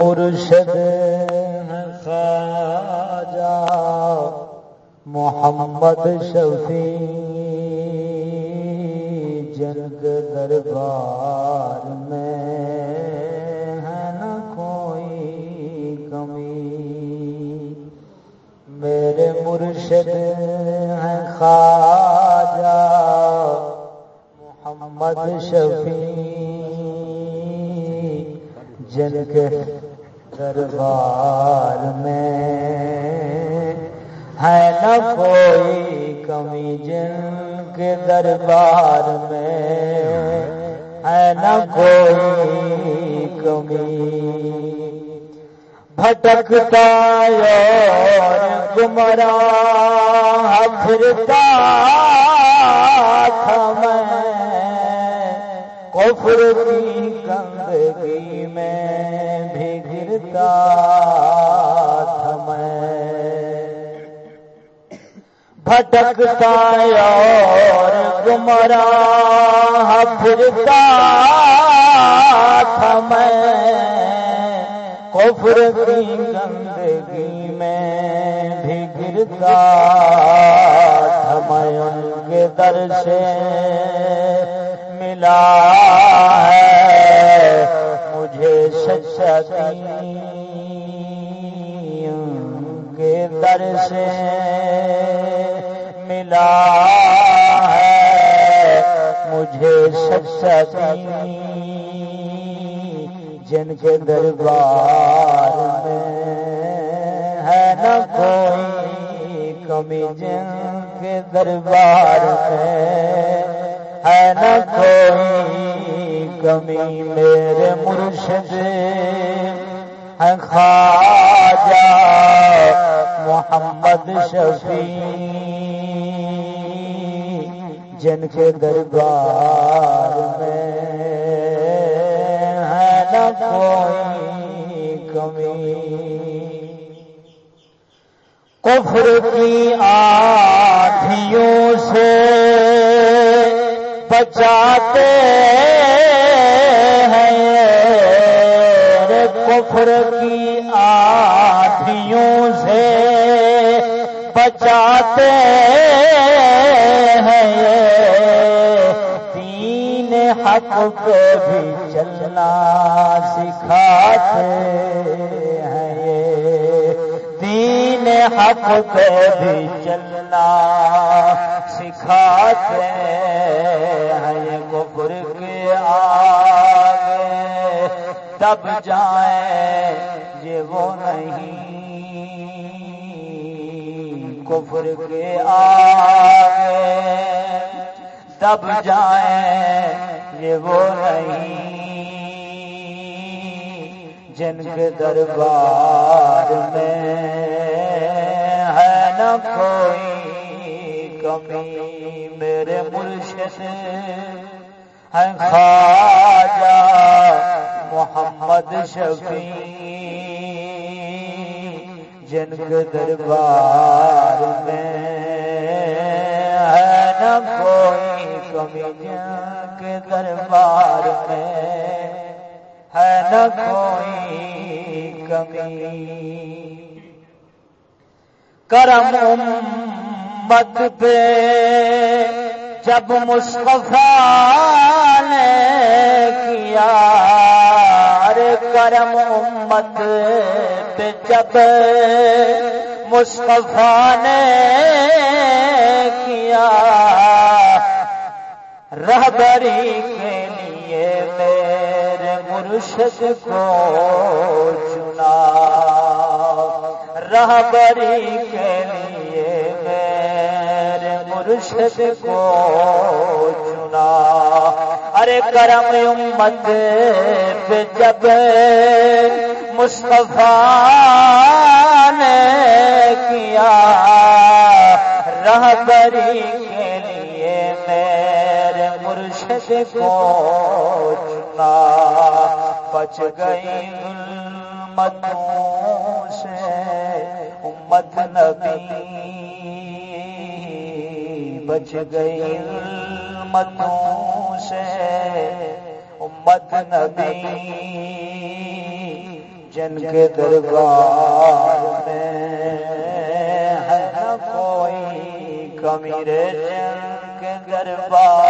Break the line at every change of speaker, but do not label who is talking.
مرشد خواجہ محمد شفیع جنگ دربار میں ہے نا کوئی کمی۔ میرے مرشد ہیں خواجہ محمد شفیع جن کے دربار میں ہے نہ کوئی کمی جن کے دربار میں ہے نہ کوئی کمی۔ بھٹکتا اور گمراہ پھرتا تھا میں کی گندگی میں بھی گرتا تھا میں۔ بھٹکتا اور گمراہ پھرتا تھا میں۔ کفر کی گندگی میں بھی گرتا تھا میں۔ ان کے در سے ملا ہے، مجھے سچی کے در سے ملا ہے۔ مجھے سچی جن کے دربار میں ہے، نہ کوئی کمی جن کے دربار میں۔ ہے نہ کوئی کمی میرے مرشد، ہے خواجہ محمد شفیع، جن کے دربار میں ہے نہ کوئی کمی۔ کفر کی آدھیوں سے بچاتے ہیں۔ کفر کی آدھیوں سے بچاتے ہیں۔ تین حق پہ بھی چلنا سکھاتے ہیں۔ حق پہ بھی چلنا سکھاتے ہیں کفر کے آگے۔ تب جائیں یہ وہ نہیں کفر کے آگے۔ تب جائیں یہ وہ نہیں جن کے دربار میں کوئی کمی میرے مرشد ہے خواجہ محمد شفیع جن کے دربار میں ہے نہ کوئی کمی جن کے دربار میں ہے نہ کوئی کمی کرم امت پہ جب مصطفیٰ نے کیا، ارے کرم امت پہ جب مصطفیٰ نے کیا، رہبری کے لیے میرے مرشد کو چنا۔ رہبری کے لیے میرے مرشد کو چنا۔ ارے کرم امت پہ جب مصطفیٰ نے کیا رہبری کے لیے میرے مرشد کو چنا۔ بچ گئی متوں امت نبی بچ گئی متوں سے۔ امت نبی جن کے دربار میں ہے کوئی کمی رے جن کے دربار